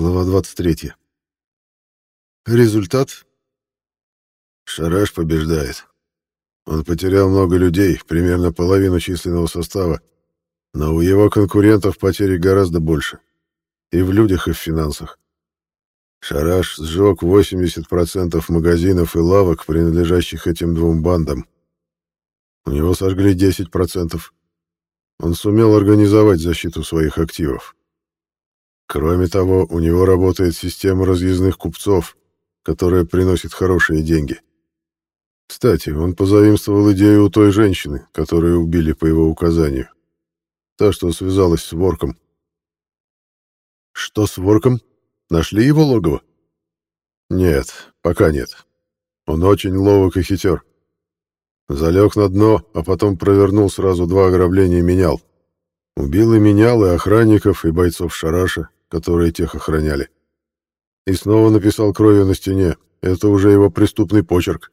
Глава 23. Результат? Шараш побеждает. Он потерял много людей, примерно половину численного состава, но у его конкурентов потери гораздо больше. И в людях, и в финансах. Шараш сжег 80% магазинов и лавок, принадлежащих этим двум бандам. У него сожгли 10%. Он сумел организовать защиту своих активов. Кроме того, у него работает система разъездных купцов, которая приносит хорошие деньги. Кстати, он позаимствовал идею у той женщины, которую убили по его указанию. Та, что связалась с Ворком. Что с Ворком? Нашли его логово? Нет, пока нет. Он очень ловок и хитер. Залег на дно, а потом провернул сразу два ограбления и менял. Убил и менял и охранников, и бойцов Шараша, которые тех охраняли. И снова написал кровью на стене. Это уже его преступный почерк.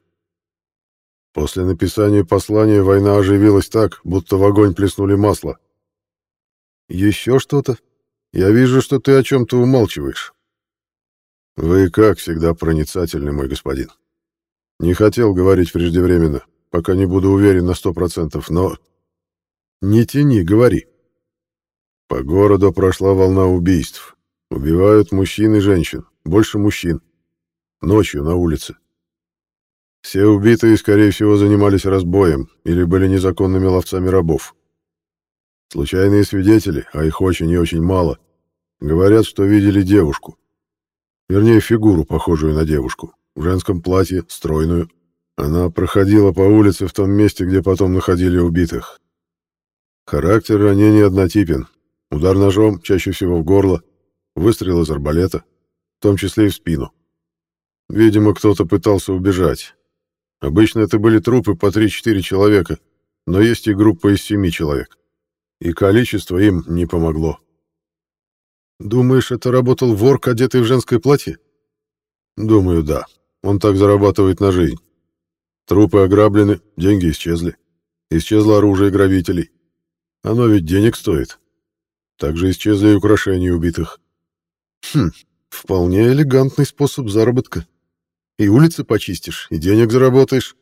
После написания послания война оживилась так, будто в огонь плеснули масло. «Еще что-то? Я вижу, что ты о чем-то умалчиваешь». «Вы, как всегда, проницательны, мой господин. Не хотел говорить преждевременно, пока не буду уверен на сто процентов, но...» «Не тяни, говори». По городу прошла волна убийств. Убивают мужчин и женщин, больше мужчин. Ночью на улице. Все убитые, скорее всего, занимались разбоем или были незаконными ловцами рабов. Случайные свидетели, а их очень и очень мало, говорят, что видели девушку. Вернее, фигуру, похожую на девушку, в женском платье, стройную. Она проходила по улице в том месте, где потом находили убитых. Характер ранения однотипен, Удар ножом, чаще всего в горло, выстрел из арбалета, в том числе и в спину. Видимо, кто-то пытался убежать. Обычно это были трупы по 3-4 человека, но есть и группа из 7 человек. И количество им не помогло. Думаешь, это работал вор, одетый в женское платье? Думаю, да. Он так зарабатывает на жизнь. Трупы ограблены, деньги исчезли. Исчезло оружие грабителей. Оно ведь денег стоит. Также исчезли и украшения убитых. Хм, вполне элегантный способ заработка. И улицы почистишь, и денег заработаешь.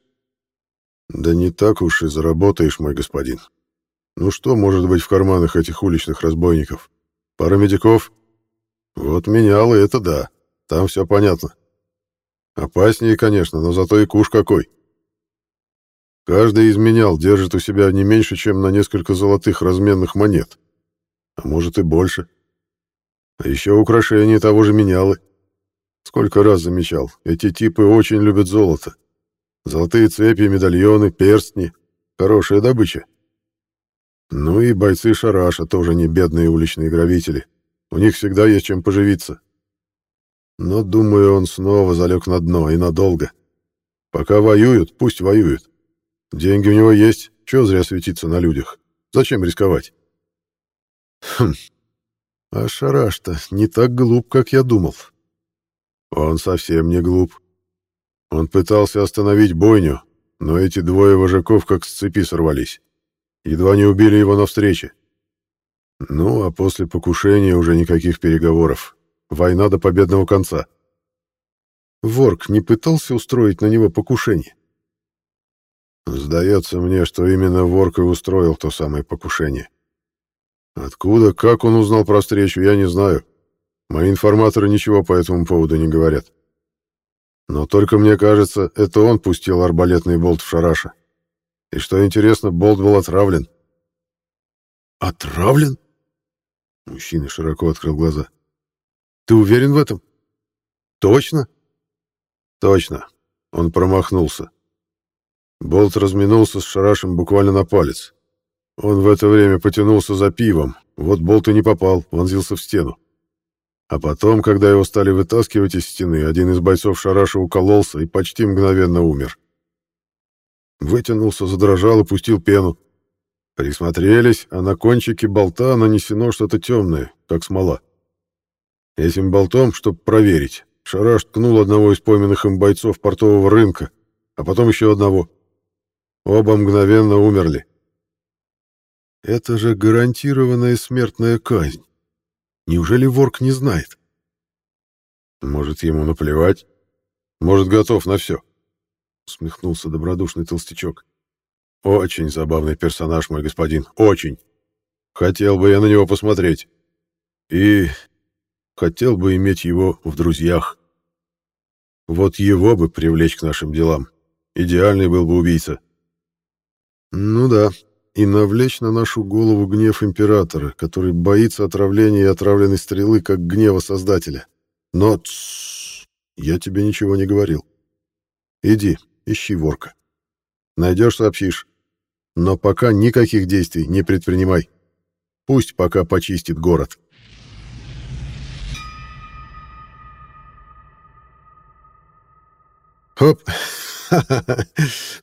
Да не так уж и заработаешь, мой господин. Ну что может быть в карманах этих уличных разбойников? Пара медиков? Вот менял, и это да. Там все понятно. Опаснее, конечно, но зато и куш какой. Каждый изменял держит у себя не меньше, чем на несколько золотых разменных монет а может и больше. А еще украшения того же менялы. Сколько раз замечал, эти типы очень любят золото. Золотые цепи, медальоны, перстни. Хорошая добыча. Ну и бойцы Шараша тоже не бедные уличные грабители. У них всегда есть чем поживиться. Но, думаю, он снова залег на дно и надолго. Пока воюют, пусть воюют. Деньги у него есть, чего зря светиться на людях? Зачем рисковать? Хм. А Шараш-то не так глуп, как я думал. Он совсем не глуп. Он пытался остановить бойню, но эти двое вожаков как с цепи сорвались. Едва не убили его на встрече. Ну, а после покушения уже никаких переговоров. Война до победного конца. Ворк не пытался устроить на него покушение? Сдается мне, что именно Ворк и устроил то самое покушение. Откуда, как он узнал про встречу, я не знаю. Мои информаторы ничего по этому поводу не говорят. Но только мне кажется, это он пустил арбалетный болт в шараша. И что интересно, болт был отравлен. Отравлен? Мужчина широко открыл глаза. Ты уверен в этом? Точно? Точно. Он промахнулся. Болт разминулся с шарашем буквально на палец. Он в это время потянулся за пивом, вот болт и не попал, вонзился в стену. А потом, когда его стали вытаскивать из стены, один из бойцов Шараша укололся и почти мгновенно умер. Вытянулся, задрожал и пустил пену. Присмотрелись, а на кончике болта нанесено что-то темное, как смола. Этим болтом, чтобы проверить, Шараш ткнул одного из пойманных им бойцов портового рынка, а потом еще одного. Оба мгновенно умерли. Это же гарантированная смертная казнь. Неужели Ворк не знает? Может, ему наплевать? Может, готов на все? Усмехнулся добродушный толстячок. Очень забавный персонаж, мой господин, очень. Хотел бы я на него посмотреть. И хотел бы иметь его в друзьях. Вот его бы привлечь к нашим делам. Идеальный был бы убийца. Ну да, и навлечь на нашу голову гнев императора, который боится отравления и отравленной стрелы, как гнева Создателя. Но тссс, я тебе ничего не говорил. Иди, ищи ворка. Найдешь, сообщишь. Но пока никаких действий не предпринимай. Пусть пока почистит город. Хоп!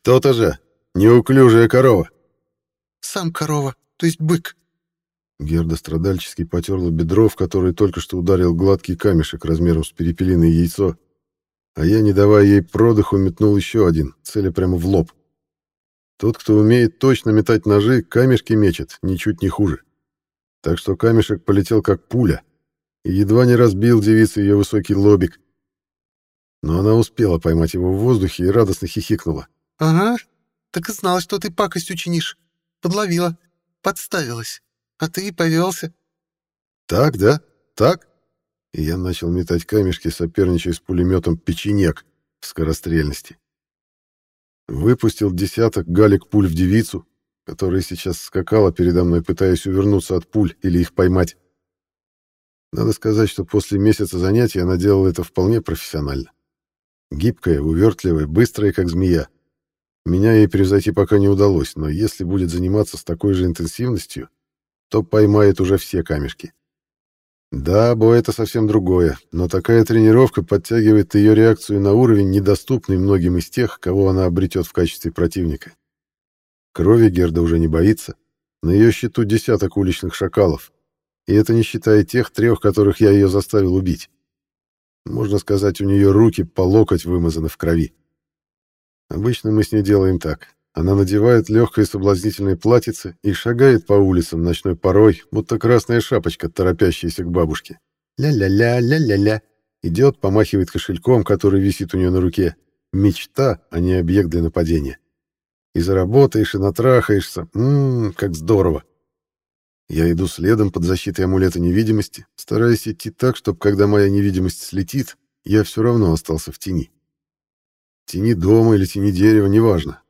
То-то же! Неуклюжая корова! Сам корова, то есть бык. Герда страдальчески потерла бедро, в которое только что ударил гладкий камешек размером с перепелиное яйцо, а я, не давая ей продыху, метнул еще один, целя прямо в лоб. Тот, кто умеет точно метать ножи, камешки мечет, ничуть не хуже. Так что камешек полетел как пуля и едва не разбил девице ее высокий лобик. Но она успела поймать его в воздухе и радостно хихикнула. «Ага, так и знала, что ты пакость учинишь. Подловила, подставилась, а ты и повелся». «Так, да? Так?» И я начал метать камешки, соперничая с пулеметом «Печенек» в скорострельности. Выпустил десяток галек пуль в девицу, которая сейчас скакала передо мной, пытаясь увернуться от пуль или их поймать. Надо сказать, что после месяца занятий она делала это вполне профессионально. Гибкая, увертливая, быстрая, как змея. Меня ей превзойти пока не удалось, но если будет заниматься с такой же интенсивностью, то поймает уже все камешки. Да, бой это совсем другое, но такая тренировка подтягивает ее реакцию на уровень, недоступный многим из тех, кого она обретет в качестве противника. Крови Герда уже не боится. На ее счету десяток уличных шакалов. И это не считая тех трех, которых я ее заставил убить. Можно сказать, у нее руки по локоть вымазаны в крови. Обычно мы с ней делаем так. Она надевает легкое соблазнительное платьице и шагает по улицам ночной порой, будто красная шапочка, торопящаяся к бабушке. Ля-ля-ля, ля-ля-ля. Идет, помахивает кошельком, который висит у нее на руке. Мечта, а не объект для нападения. И заработаешь, и натрахаешься. Ммм, как здорово. Я иду следом под защитой амулета невидимости, стараясь идти так, чтобы когда моя невидимость слетит, я все равно остался в тени. Тени дома или тени дерева, неважно.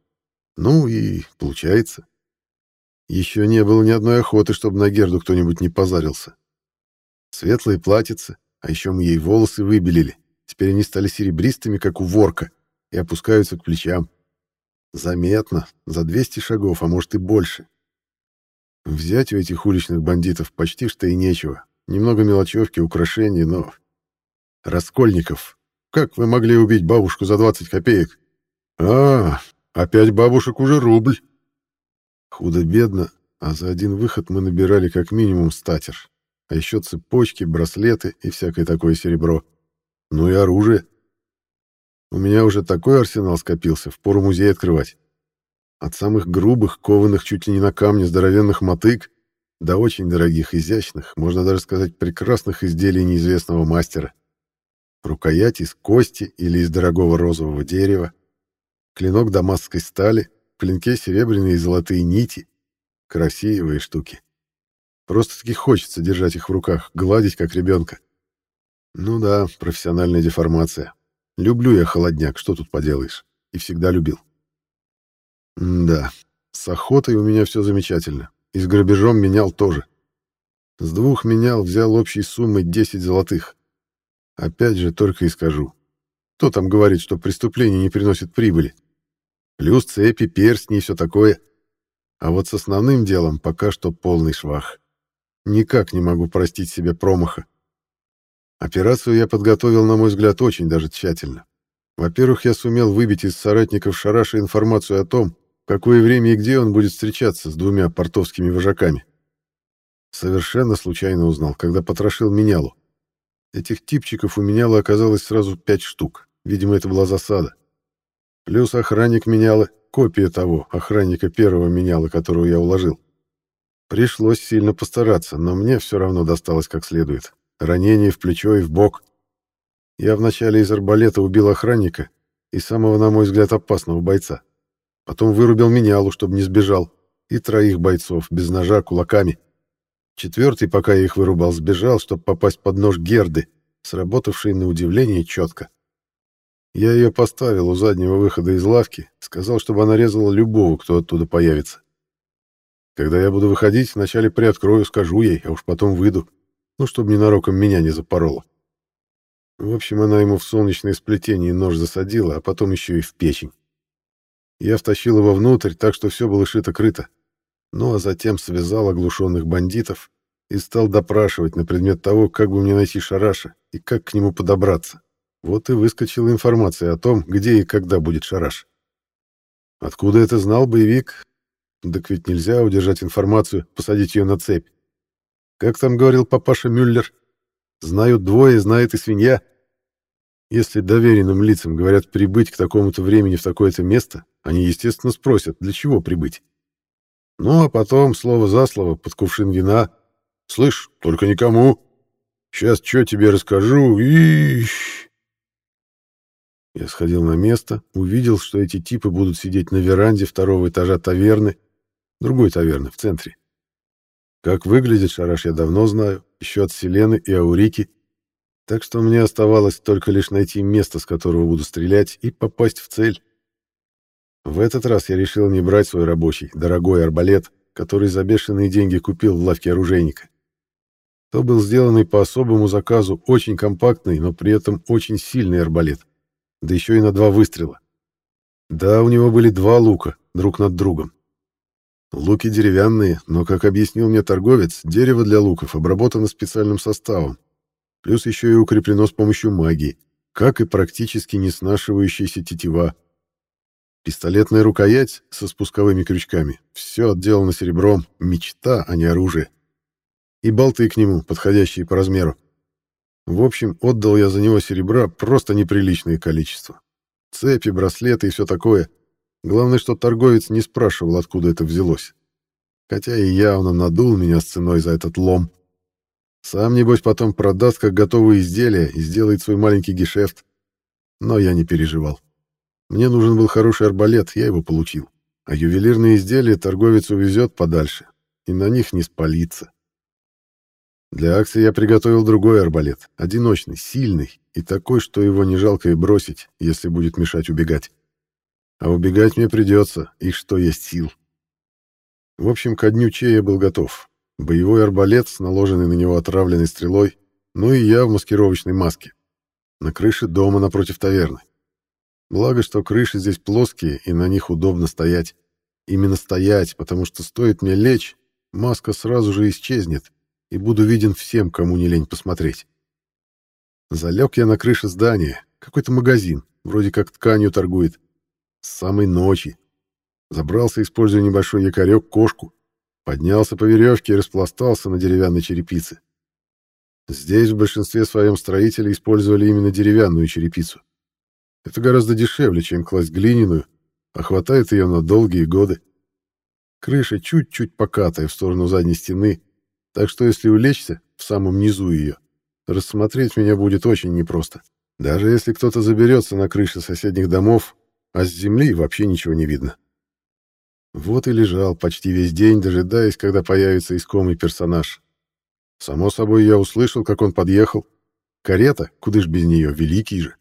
Ну и получается. Еще не было ни одной охоты, чтобы на Герду кто-нибудь не позарился. Светлые платьицы, а еще мы ей волосы выбелили. Теперь они стали серебристыми, как у ворка, и опускаются к плечам. Заметно, за 200 шагов, а может и больше. Взять у этих уличных бандитов почти что и нечего. Немного мелочевки, украшений, но... Раскольников. Как вы могли убить бабушку за 20 копеек? А, опять бабушек уже рубль. Худо-бедно, а за один выход мы набирали как минимум статер. А еще цепочки, браслеты и всякое такое серебро. Ну и оружие. У меня уже такой арсенал скопился, впору музей открывать. От самых грубых, кованых чуть ли не на камне здоровенных мотык, до очень дорогих, изящных, можно даже сказать, прекрасных изделий неизвестного мастера. Рукоять из кости или из дорогого розового дерева, клинок дамасской стали, в клинке серебряные и золотые нити. Красивые штуки. Просто-таки хочется держать их в руках, гладить, как ребенка. Ну да, профессиональная деформация. Люблю я холодняк, что тут поделаешь. И всегда любил. да, с охотой у меня все замечательно. И с грабежом менял тоже. С двух менял, взял общей суммой 10 золотых. Опять же, только и скажу. Кто там говорит, что преступление не приносит прибыли? Плюс цепи, перстни и все такое. А вот с основным делом пока что полный швах. Никак не могу простить себе промаха. Операцию я подготовил, на мой взгляд, очень даже тщательно. Во-первых, я сумел выбить из соратников Шараша информацию о том, в какое время и где он будет встречаться с двумя портовскими вожаками. Совершенно случайно узнал, когда потрошил менялу. Этих типчиков у меняла оказалось сразу пять штук. Видимо, это была засада. Плюс охранник менялы, копия того, охранника первого меняла, которого я уложил. Пришлось сильно постараться, но мне все равно досталось как следует. Ранение в плечо и в бок. Я вначале из арбалета убил охранника и самого, на мой взгляд, опасного бойца. Потом вырубил менялу, чтобы не сбежал, и троих бойцов, без ножа, кулаками. Четвертый, пока я их вырубал, сбежал, чтобы попасть под нож Герды, сработавший на удивление четко. Я ее поставил у заднего выхода из лавки, сказал, чтобы она резала любого, кто оттуда появится. Когда я буду выходить, вначале приоткрою, скажу ей, а уж потом выйду, ну, чтобы ненароком меня не запороло. В общем, она ему в солнечное сплетение нож засадила, а потом еще и в печень. Я втащил его внутрь, так что все было шито-крыто. Ну, а затем связал оглушенных бандитов и стал допрашивать на предмет того, как бы мне найти Шараша и как к нему подобраться. Вот и выскочила информация о том, где и когда будет Шараш. Откуда это знал боевик? Так ведь нельзя удержать информацию, посадить ее на цепь. Как там говорил папаша Мюллер? Знают двое, знает и свинья. Если доверенным лицам говорят прибыть к такому-то времени в такое-то место, они, естественно, спросят, для чего прибыть. Ну, а потом, слово за слово, под кувшин вина. «Слышь, только никому. Сейчас что тебе расскажу, и...» Я сходил на место, увидел, что эти типы будут сидеть на веранде второго этажа таверны, другой таверны в центре. Как выглядит шараш, я давно знаю, еще от Селены и Аурики, так что мне оставалось только лишь найти место, с которого буду стрелять, и попасть в цель. В этот раз я решил не брать свой рабочий, дорогой арбалет, который за бешеные деньги купил в лавке оружейника. То был сделанный по особому заказу очень компактный, но при этом очень сильный арбалет да еще и на два выстрела. Да, у него были два лука, друг над другом. Луки деревянные, но, как объяснил мне торговец, дерево для луков обработано специальным составом, плюс еще и укреплено с помощью магии, как и практически не снашивающаяся тетива. Пистолетная рукоять со спусковыми крючками, все отделано серебром, мечта, а не оружие. И болты к нему, подходящие по размеру. В общем, отдал я за него серебра просто неприличное количество. Цепи, браслеты и все такое. Главное, что торговец не спрашивал, откуда это взялось. Хотя и явно надул меня с ценой за этот лом. Сам, небось, потом продаст как готовые изделия и сделает свой маленький гешефт. Но я не переживал. Мне нужен был хороший арбалет, я его получил. А ювелирные изделия торговец увезет подальше, и на них не спалится. Для акции я приготовил другой арбалет, одиночный, сильный и такой, что его не жалко и бросить, если будет мешать убегать. А убегать мне придется, и что есть сил. В общем, ко дню Че я был готов. Боевой арбалет с наложенной на него отравленной стрелой, ну и я в маскировочной маске. На крыше дома напротив таверны. Благо, что крыши здесь плоские, и на них удобно стоять. Именно стоять, потому что стоит мне лечь, маска сразу же исчезнет, и буду виден всем, кому не лень посмотреть. Залег я на крыше здания, какой-то магазин, вроде как тканью торгует. С самой ночи. Забрался, используя небольшой якорек, кошку. Поднялся по веревке и распластался на деревянной черепице. Здесь в большинстве своем строители использовали именно деревянную черепицу. Это гораздо дешевле, чем класть глиняную, а хватает ее на долгие годы. Крыша чуть-чуть покатая в сторону задней стены, так что если улечься в самом низу ее, рассмотреть меня будет очень непросто. Даже если кто-то заберется на крыши соседних домов, а с земли вообще ничего не видно. Вот и лежал почти весь день, дожидаясь, когда появится искомый персонаж. Само собой, я услышал, как он подъехал. Карета, куда ж без нее, великий же.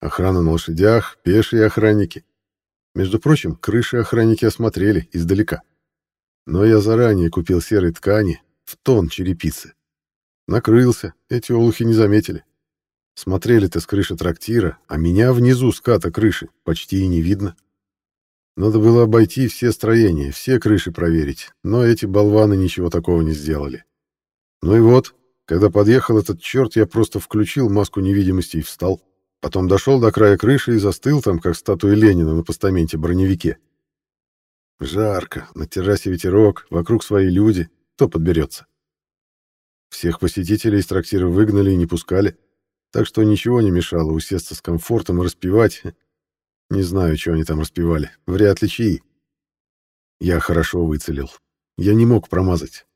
Охрана на лошадях, пешие охранники. Между прочим, крыши охранники осмотрели издалека. Но я заранее купил серой ткани, в тон черепицы. Накрылся, эти олухи не заметили. Смотрели-то с крыши трактира, а меня внизу ската крыши почти и не видно. Надо было обойти все строения, все крыши проверить, но эти болваны ничего такого не сделали. Ну и вот, когда подъехал этот черт, я просто включил маску невидимости и встал. Потом дошел до края крыши и застыл там, как статуя Ленина на постаменте броневике. Жарко, на террасе ветерок, вокруг свои люди, кто подберется? Всех посетителей из трактира выгнали и не пускали, так что ничего не мешало усесться с комфортом и распевать. Не знаю, что они там распевали. Вряд ли чьи. Я хорошо выцелил. Я не мог промазать.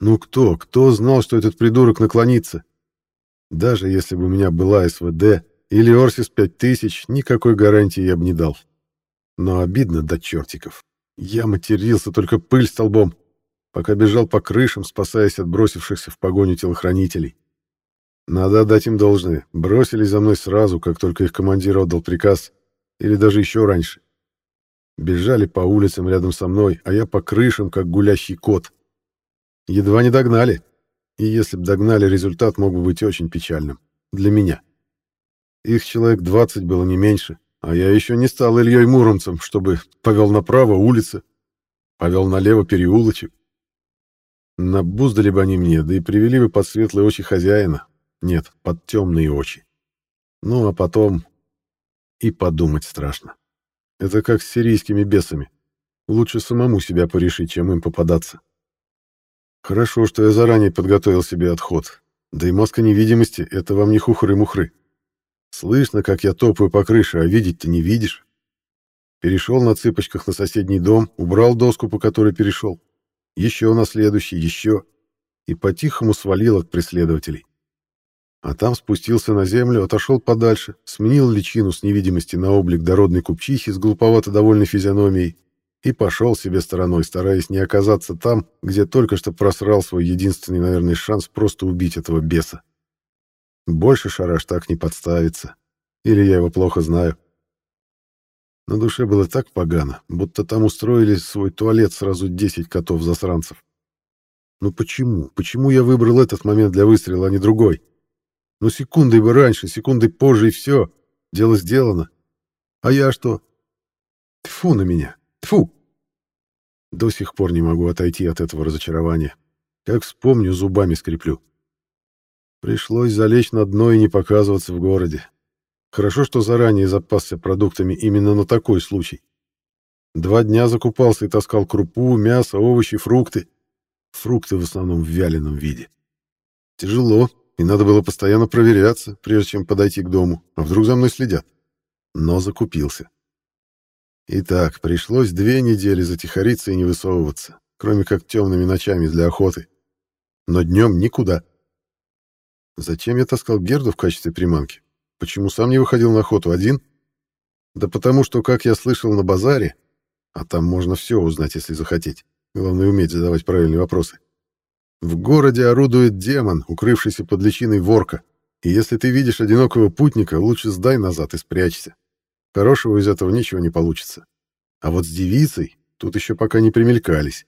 Ну кто, кто знал, что этот придурок наклонится? Даже если бы у меня была СВД или Орсис 5000, никакой гарантии я бы не дал. Но обидно до чертиков. Я матерился только пыль столбом, пока бежал по крышам, спасаясь от бросившихся в погоню телохранителей. Надо отдать им должное. Бросились за мной сразу, как только их командир отдал приказ, или даже еще раньше. Бежали по улицам рядом со мной, а я по крышам, как гулящий кот. Едва не догнали. И если б догнали, результат мог бы быть очень печальным. Для меня. Их человек 20 было не меньше, а я еще не стал Ильей Муромцем, чтобы повел направо улицы, повел налево переулочек. Набуздали бы они мне, да и привели бы под светлые очи хозяина. Нет, под темные очи. Ну, а потом... И подумать страшно. Это как с сирийскими бесами. Лучше самому себя порешить, чем им попадаться. Хорошо, что я заранее подготовил себе отход. Да и маска невидимости — это вам не хухры-мухры. Слышно, как я топаю по крыше, а видеть-то не видишь. Перешел на цыпочках на соседний дом, убрал доску, по которой перешел. Еще на следующий, еще. И по-тихому свалил от преследователей. А там спустился на землю, отошел подальше, сменил личину с невидимости на облик дородной купчихи с глуповато довольной физиономией и пошел себе стороной, стараясь не оказаться там, где только что просрал свой единственный, наверное, шанс просто убить этого беса. Больше Шараш так не подставится. Или я его плохо знаю. На душе было так погано, будто там устроили свой туалет сразу 10 котов-засранцев. Ну почему? Почему я выбрал этот момент для выстрела, а не другой? Ну секундой бы раньше, секундой позже, и все. Дело сделано. А я что? Тфу на меня. Тфу. До сих пор не могу отойти от этого разочарования. Как вспомню, зубами скреплю. Пришлось залечь на дно и не показываться в городе. Хорошо, что заранее запасся продуктами именно на такой случай. Два дня закупался и таскал крупу, мясо, овощи, фрукты. Фрукты в основном в вяленом виде. Тяжело, и надо было постоянно проверяться, прежде чем подойти к дому, а вдруг за мной следят. Но закупился. Итак, пришлось две недели затихариться и не высовываться, кроме как темными ночами для охоты. Но днем никуда. Зачем я таскал Герду в качестве приманки? Почему сам не выходил на охоту один? Да потому что, как я слышал на базаре, а там можно все узнать, если захотеть, главное уметь задавать правильные вопросы, в городе орудует демон, укрывшийся под личиной ворка, и если ты видишь одинокого путника, лучше сдай назад и спрячься. Хорошего из этого ничего не получится. А вот с девицей тут еще пока не примелькались.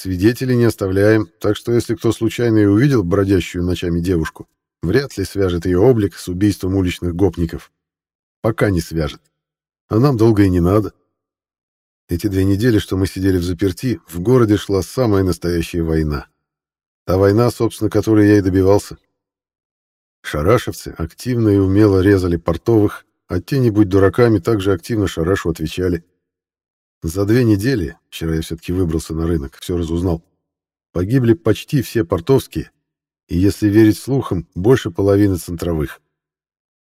Свидетелей не оставляем, так что если кто случайно и увидел бродящую ночами девушку, вряд ли свяжет ее облик с убийством уличных гопников. Пока не свяжет. А нам долго и не надо. Эти две недели, что мы сидели в заперти, в городе шла самая настоящая война. Та война, собственно, которой я и добивался. Шарашевцы активно и умело резали портовых, а те, не будь дураками, также активно Шарашу отвечали. За две недели, вчера я все-таки выбрался на рынок, все разузнал, погибли почти все портовские, и, если верить слухам, больше половины центровых.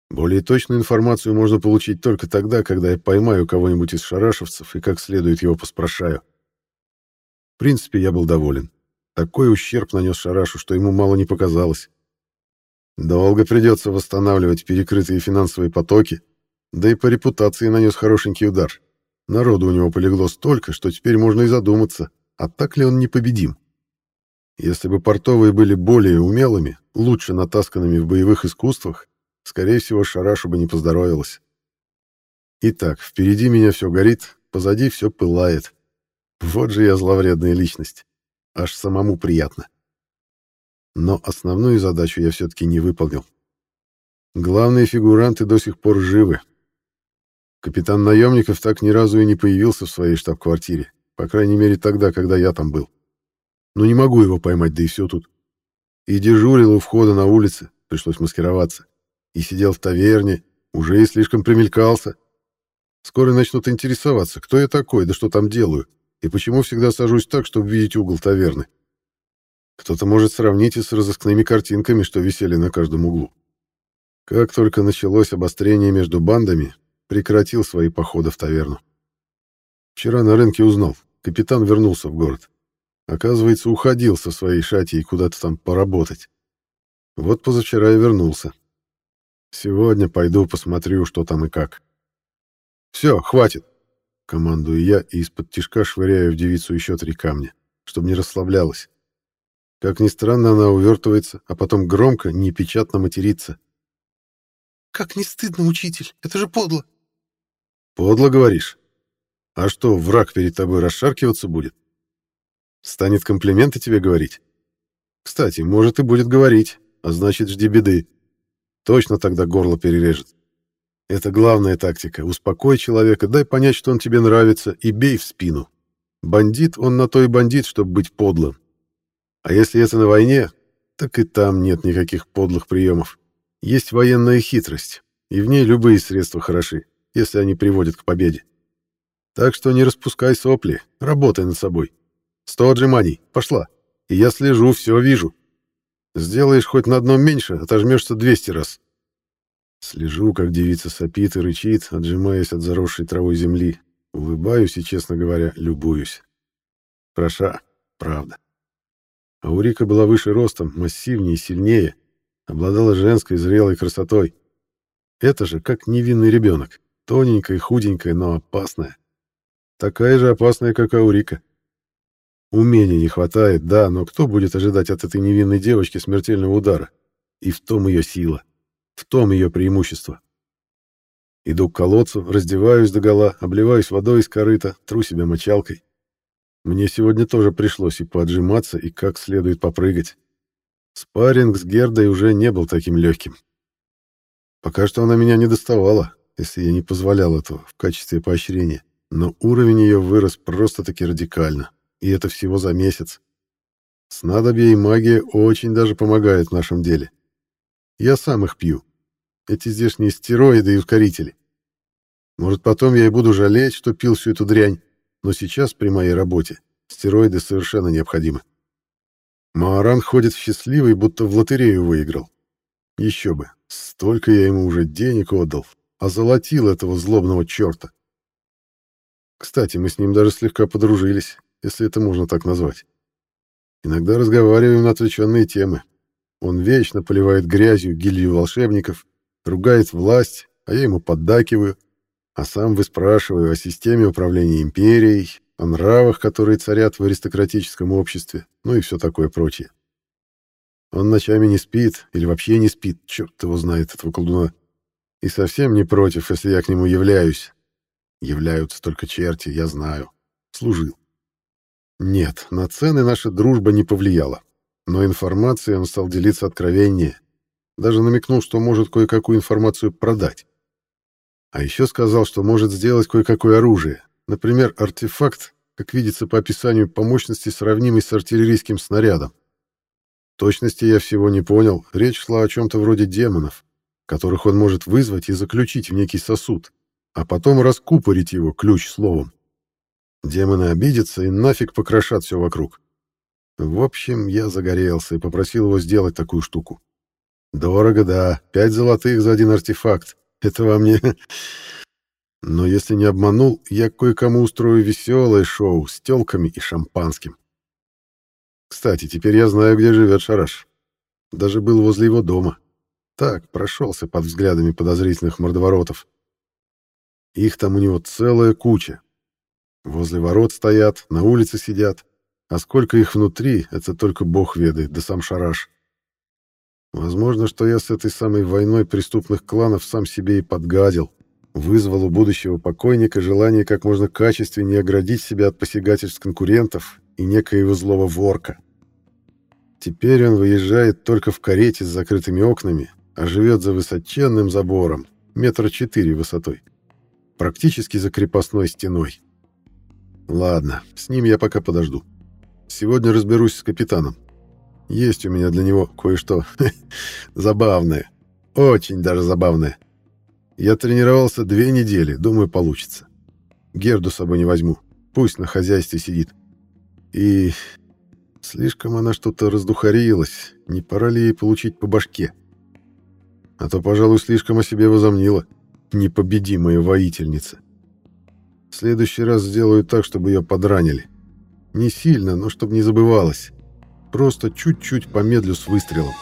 Более точную информацию можно получить только тогда, когда я поймаю кого-нибудь из шарашевцев и как следует его поспрашаю. В принципе, я был доволен. Такой ущерб нанес Шарашу, что ему мало не показалось. Долго придется восстанавливать перекрытые финансовые потоки, да и по репутации нанес хорошенький удар. Народу у него полегло столько, что теперь можно и задуматься, а так ли он непобедим. Если бы портовые были более умелыми, лучше натасканными в боевых искусствах, скорее всего, Шарашу бы не поздоровилось. Итак, впереди меня все горит, позади все пылает. Вот же я зловредная личность. Аж самому приятно. Но основную задачу я все-таки не выполнил. Главные фигуранты до сих пор живы, Капитан наемников так ни разу и не появился в своей штаб-квартире, по крайней мере тогда, когда я там был. Но не могу его поймать, да и все тут. И дежурил у входа на улице, пришлось маскироваться. И сидел в таверне, уже и слишком примелькался. Скоро начнут интересоваться, кто я такой, да что там делаю, и почему всегда сажусь так, чтобы видеть угол таверны. Кто-то может сравнить и с разыскными картинками, что висели на каждом углу. Как только началось обострение между бандами, прекратил свои походы в таверну. Вчера на рынке узнал, капитан вернулся в город. Оказывается, уходил со своей шатией куда-то там поработать. Вот позавчера и вернулся. Сегодня пойду посмотрю, что там и как. Все, хватит. Командую я и из-под тишка швыряю в девицу еще три камня, чтобы не расслаблялась. Как ни странно, она увертывается, а потом громко, непечатно матерится. «Как не стыдно, учитель! Это же подло!» «Подло, говоришь? А что, враг перед тобой расшаркиваться будет? Станет комплименты тебе говорить? Кстати, может и будет говорить, а значит, жди беды. Точно тогда горло перережет. Это главная тактика. Успокой человека, дай понять, что он тебе нравится, и бей в спину. Бандит, он на то и бандит, чтобы быть подлым. А если это на войне, так и там нет никаких подлых приемов. Есть военная хитрость, и в ней любые средства хороши, если они приводят к победе. Так что не распускай сопли, работай над собой. Сто отжиманий, пошла. И я слежу, все вижу. Сделаешь хоть на одном меньше, отожмешься 200 раз. Слежу, как девица сопит и рычит, отжимаясь от заросшей травой земли. Улыбаюсь и, честно говоря, любуюсь. Хороша, правда. Аурика была выше ростом, массивнее и сильнее, обладала женской зрелой красотой. Это же как невинный ребенок, тоненькая худенькая, но опасная. Такая же опасная, как Аурика. Умений не хватает, да, но кто будет ожидать от этой невинной девочки смертельного удара? И в том ее сила, в том ее преимущество. Иду к колодцу, раздеваюсь догола, обливаюсь водой из корыта, тру себя мочалкой. Мне сегодня тоже пришлось и поотжиматься, и как следует попрыгать. Спарринг с Гердой уже не был таким легким. Пока что она меня не доставала, если я не позволял этого в качестве поощрения но уровень ее вырос просто-таки радикально, и это всего за месяц. Снадобья и магия очень даже помогают в нашем деле. Я сам их пью. Эти здешние стероиды и ускорители. Может, потом я и буду жалеть, что пил всю эту дрянь, но сейчас при моей работе стероиды совершенно необходимы. Мааран ходит счастливый, будто в лотерею выиграл. Еще бы, столько я ему уже денег отдал, а золотил этого злобного черта. Кстати, мы с ним даже слегка подружились, если это можно так назвать. Иногда разговариваем на отвлеченные темы. Он вечно поливает грязью гилью волшебников, ругает власть, а я ему поддакиваю, а сам выспрашиваю о системе управления империей, о нравах, которые царят в аристократическом обществе, ну и все такое прочее. Он ночами не спит или вообще не спит, черт его знает, этого колдуна. И совсем не против, если я к нему являюсь, Являются только черти, я знаю. Служил. Нет, на цены наша дружба не повлияла. Но информацией он стал делиться откровеннее. Даже намекнул, что может кое-какую информацию продать. А еще сказал, что может сделать кое-какое оружие. Например, артефакт, как видится по описанию, по мощности сравнимый с артиллерийским снарядом. Точности я всего не понял. Речь шла о чем-то вроде демонов, которых он может вызвать и заключить в некий сосуд а потом раскупорить его ключ словом. Демоны обидятся и нафиг покрошат все вокруг. В общем, я загорелся и попросил его сделать такую штуку. Дорого, да, пять золотых за один артефакт. Это во мне... Но если не обманул, я кое-кому устрою веселое шоу с телками и шампанским. Кстати, теперь я знаю, где живет Шараш. Даже был возле его дома. Так, прошелся под взглядами подозрительных мордоворотов. Их там у него целая куча. Возле ворот стоят, на улице сидят. А сколько их внутри, это только бог ведает, да сам Шараш. Возможно, что я с этой самой войной преступных кланов сам себе и подгадил. Вызвал у будущего покойника желание как можно качественнее оградить себя от посягательств конкурентов и некоего злого ворка. Теперь он выезжает только в карете с закрытыми окнами, а живет за высоченным забором, метра четыре высотой практически за крепостной стеной. Ладно, с ним я пока подожду. Сегодня разберусь с капитаном. Есть у меня для него кое-что забавное. Очень даже забавное. Я тренировался две недели, думаю, получится. Герду с собой не возьму. Пусть на хозяйстве сидит. И слишком она что-то раздухарилась. Не пора ли ей получить по башке? А то, пожалуй, слишком о себе возомнила. — непобедимая воительница. В следующий раз сделаю так, чтобы ее подранили. Не сильно, но чтобы не забывалось. Просто чуть-чуть помедлю с выстрелом.